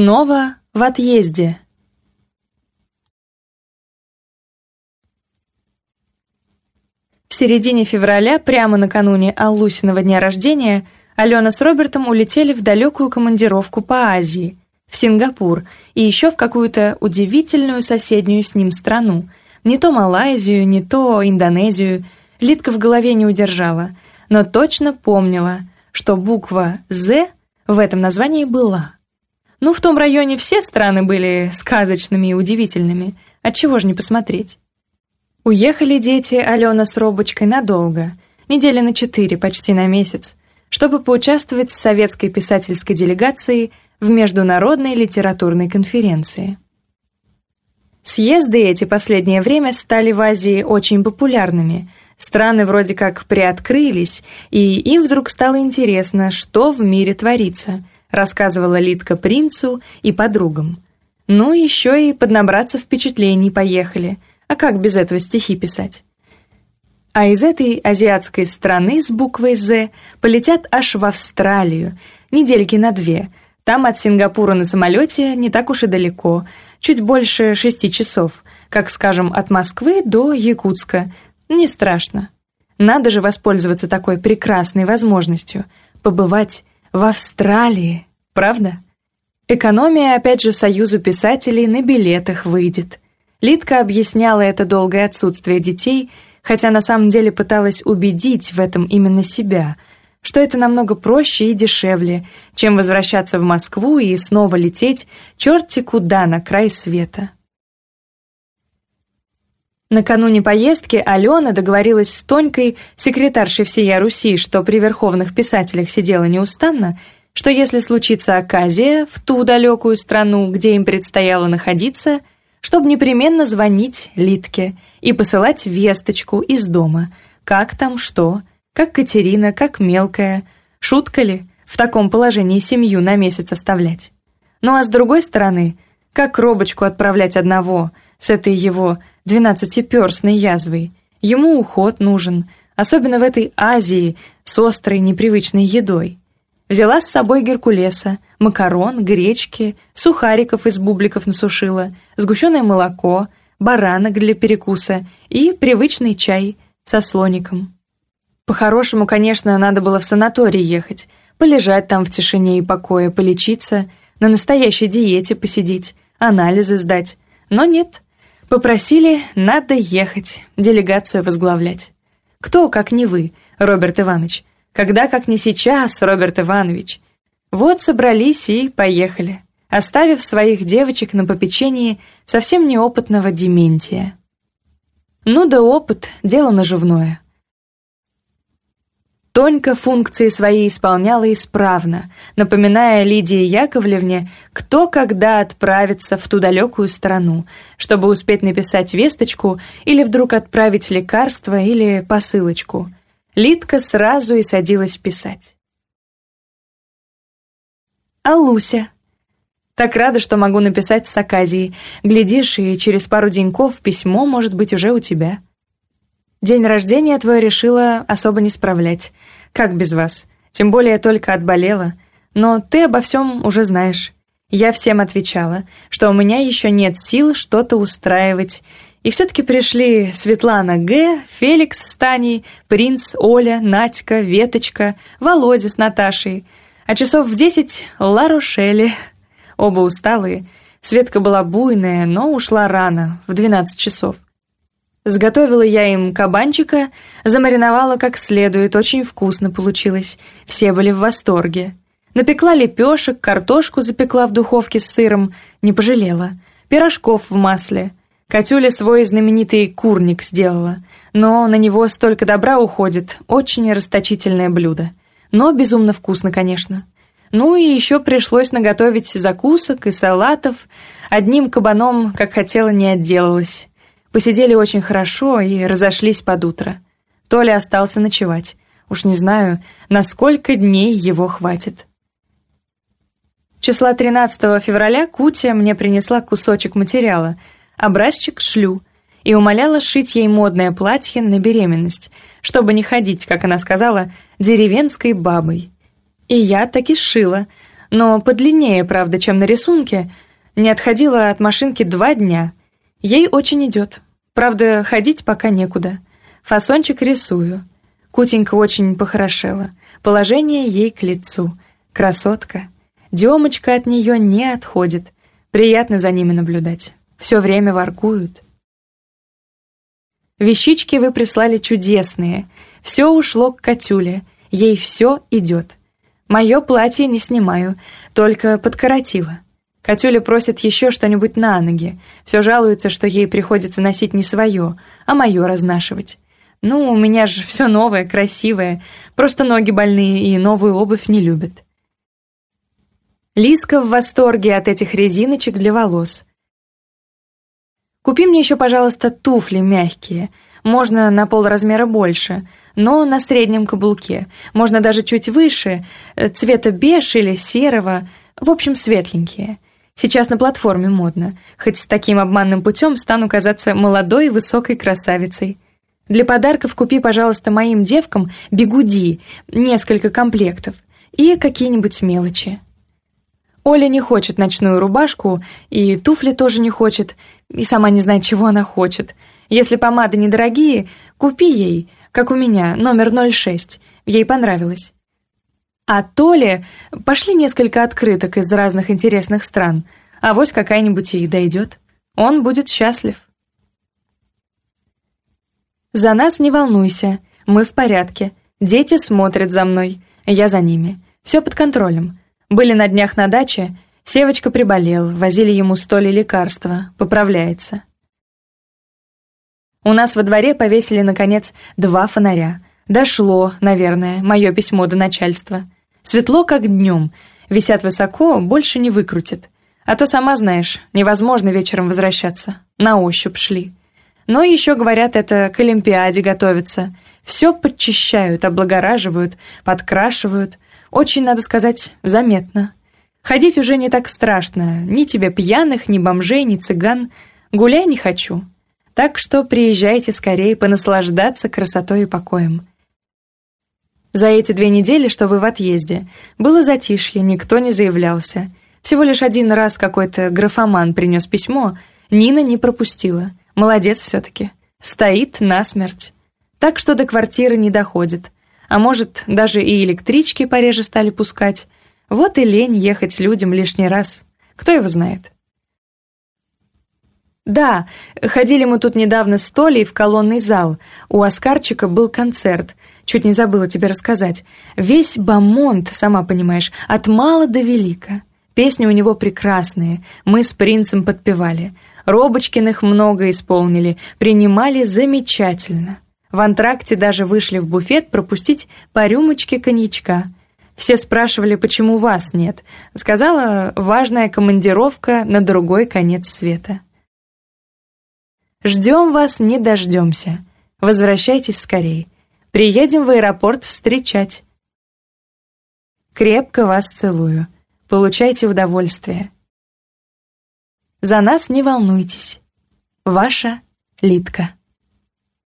Снова в отъезде. В середине февраля, прямо накануне Аллусиного дня рождения, Алена с Робертом улетели в далекую командировку по Азии, в Сингапур и еще в какую-то удивительную соседнюю с ним страну. Не то Малайзию, не то Индонезию. Литка в голове не удержала, но точно помнила, что буква «З» в этом названии была – ну, в том районе все страны были сказочными и удивительными. Отчего же не посмотреть? Уехали дети Алена с Робочкой надолго, недели на четыре, почти на месяц, чтобы поучаствовать с советской писательской делегацией в Международной литературной конференции. Съезды эти последнее время стали в Азии очень популярными. Страны вроде как приоткрылись, и им вдруг стало интересно, что в мире творится – рассказывала Литка принцу и подругам. Ну, еще и поднабраться впечатлений поехали. А как без этого стихи писать? А из этой азиатской страны с буквой «З» полетят аж в Австралию, недельки на две. Там от Сингапура на самолете не так уж и далеко, чуть больше шести часов, как, скажем, от Москвы до Якутска. Не страшно. Надо же воспользоваться такой прекрасной возможностью, побывать в Австралии, правда? Экономия, опять же, Союзу писателей на билетах выйдет. Лидка объясняла это долгое отсутствие детей, хотя на самом деле пыталась убедить в этом именно себя, что это намного проще и дешевле, чем возвращаться в Москву и снова лететь черти куда на край света. Накануне поездки Алена договорилась с Тонькой, секретаршей всея Руси, что при верховных писателях сидела неустанно, что если случится оказия в ту далекую страну, где им предстояло находиться, чтобы непременно звонить Литке и посылать весточку из дома, как там что, как Катерина, как мелкая, шутка ли в таком положении семью на месяц оставлять. Ну а с другой стороны, как робочку отправлять одного с этой его двенадцатиперстной язвой. Ему уход нужен, особенно в этой Азии с острой непривычной едой. Взяла с собой геркулеса, макарон, гречки, сухариков из бубликов насушила, сгущенное молоко, баранок для перекуса и привычный чай со слоником. По-хорошему, конечно, надо было в санаторий ехать, полежать там в тишине и покое, полечиться, на настоящей диете посидеть, анализы сдать. Но нет, Попросили, надо ехать, делегацию возглавлять. Кто, как не вы, Роберт Иванович? Когда, как не сейчас, Роберт Иванович? Вот собрались и поехали, оставив своих девочек на попечении совсем неопытного дементия. Ну да опыт — дело наживное. Тонька функции свои исполняла исправно, напоминая Лидии Яковлевне, кто когда отправится в ту далекую страну, чтобы успеть написать весточку или вдруг отправить лекарство или посылочку. Лидка сразу и садилась писать. «Алуся. Так рада, что могу написать с Аказией. Глядишь, и через пару деньков письмо может быть уже у тебя». День рождения твой решила особо не справлять. Как без вас? Тем более только отболела. Но ты обо всем уже знаешь. Я всем отвечала, что у меня еще нет сил что-то устраивать. И все-таки пришли Светлана Г., Феликс с Таней, Принц, Оля, Надька, Веточка, Володя с Наташей. А часов в десять Ла Оба усталые. Светка была буйная, но ушла рано, в двенадцать часов. Сготовила я им кабанчика, замариновала как следует, очень вкусно получилось. Все были в восторге. Напекла лепешек, картошку запекла в духовке с сыром, не пожалела. Пирожков в масле. Катюля свой знаменитый курник сделала, но на него столько добра уходит, очень расточительное блюдо. Но безумно вкусно, конечно. Ну и еще пришлось наготовить закусок и салатов. Одним кабаном, как хотела, не отделалась. Посидели очень хорошо и разошлись под утро. Толя остался ночевать. Уж не знаю, на сколько дней его хватит. Числа 13 февраля Кутя мне принесла кусочек материала, образчик шлю, и умоляла шить ей модное платье на беременность, чтобы не ходить, как она сказала, деревенской бабой. И я таки шила, но подлиннее, правда, чем на рисунке, не отходила от машинки два дня — Ей очень идет. Правда, ходить пока некуда. Фасончик рисую. Кутенька очень похорошела. Положение ей к лицу. Красотка. Демочка от нее не отходит. Приятно за ними наблюдать. Все время воркуют. Вещички вы прислали чудесные. Все ушло к Катюле. Ей все идет. Мое платье не снимаю, только подкоротила. Катюля просит еще что-нибудь на ноги. Все жалуется, что ей приходится носить не свое, а мое разнашивать. «Ну, у меня же все новое, красивое. Просто ноги больные и новую обувь не любят». Лиска в восторге от этих резиночек для волос. «Купи мне еще, пожалуйста, туфли мягкие. Можно на полразмера больше, но на среднем каблуке. Можно даже чуть выше, э, цвета беж или серого, в общем, светленькие». Сейчас на платформе модно. Хоть с таким обманным путем стану казаться молодой и высокой красавицей. Для подарков купи, пожалуйста, моим девкам бигуди, несколько комплектов и какие-нибудь мелочи. Оля не хочет ночную рубашку, и туфли тоже не хочет, и сама не знает, чего она хочет. Если помады недорогие, купи ей, как у меня, номер 06, ей понравилось. А Толе пошли несколько открыток из разных интересных стран. А вот какая-нибудь и дойдет. Он будет счастлив. «За нас не волнуйся. Мы в порядке. Дети смотрят за мной. Я за ними. Все под контролем. Были на днях на даче. Севочка приболел. Возили ему столи лекарства. Поправляется». У нас во дворе повесили, наконец, два фонаря. Дошло, наверное, мое письмо до начальства. Светло, как днем. Висят высоко, больше не выкрутит. А то, сама знаешь, невозможно вечером возвращаться. На ощупь шли. Но еще, говорят, это к Олимпиаде готовится. Все подчищают, облагораживают, подкрашивают. Очень, надо сказать, заметно. Ходить уже не так страшно. Ни тебе пьяных, ни бомжей, ни цыган. Гуляй не хочу. Так что приезжайте скорее понаслаждаться красотой и покоем. За эти две недели, что вы в отъезде, было затишье, никто не заявлялся. Всего лишь один раз какой-то графоман принес письмо, Нина не пропустила. Молодец все-таки. Стоит насмерть. Так что до квартиры не доходит. А может, даже и электрички пореже стали пускать. Вот и лень ехать людям лишний раз. Кто его знает? «Да, ходили мы тут недавно с Толей в колонный зал. У Оскарчика был концерт. Чуть не забыла тебе рассказать. Весь Бамонт, сама понимаешь, от мала до велика. Песни у него прекрасные, мы с принцем подпевали. Робочкиных много исполнили, принимали замечательно. В антракте даже вышли в буфет пропустить по рюмочке коньячка. Все спрашивали, почему вас нет. Сказала, важная командировка на другой конец света. «Ждем вас, не дождемся. Возвращайтесь скорее». Приедем в аэропорт встречать. Крепко вас целую. Получайте удовольствие. За нас не волнуйтесь. Ваша Литка.